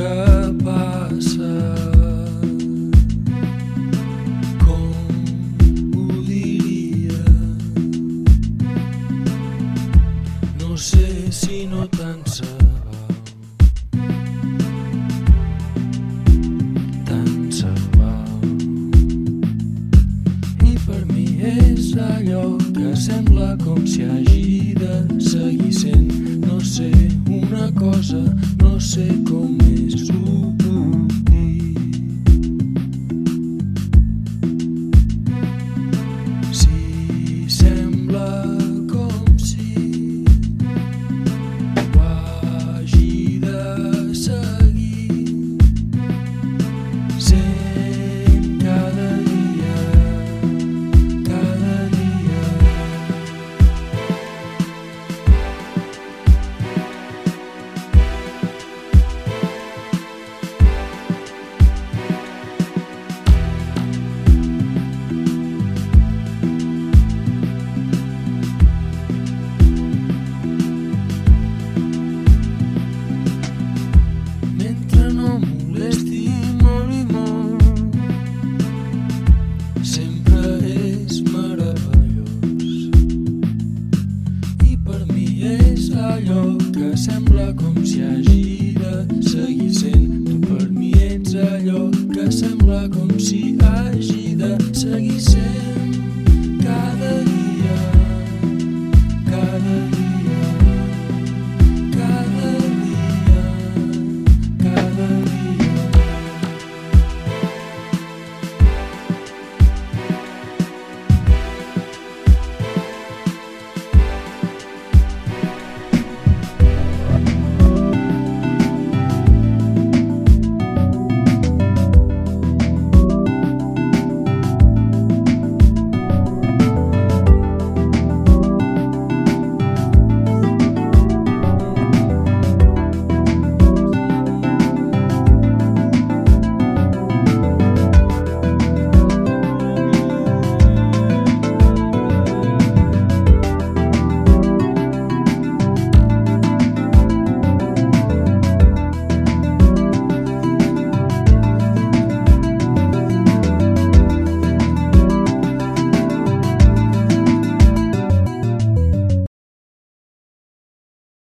que passa. Com ho diria? No sé si no tant se per mi és allò que sembla com si hagi no sé, una cosa no sé com és seguir sent